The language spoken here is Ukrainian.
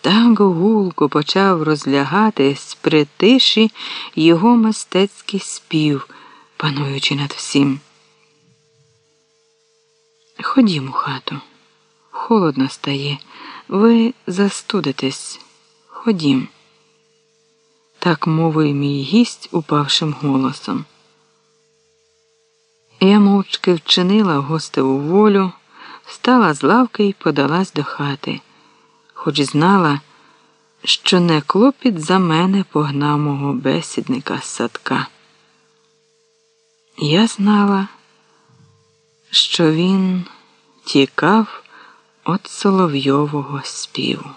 Так гулко почав розлягатись при тиші його мистецький спів, пануючи над всім. Ходім у хату, холодно стає, ви застудитесь. Ходім. Так мовив мій гість упавшим голосом. Я мовчки вчинила гостеву волю, встала з лавки і подалась до хати, хоч знала, що не клопіт за мене погнав мого бесідника з садка. Я знала, що він тікав від соловйового співу.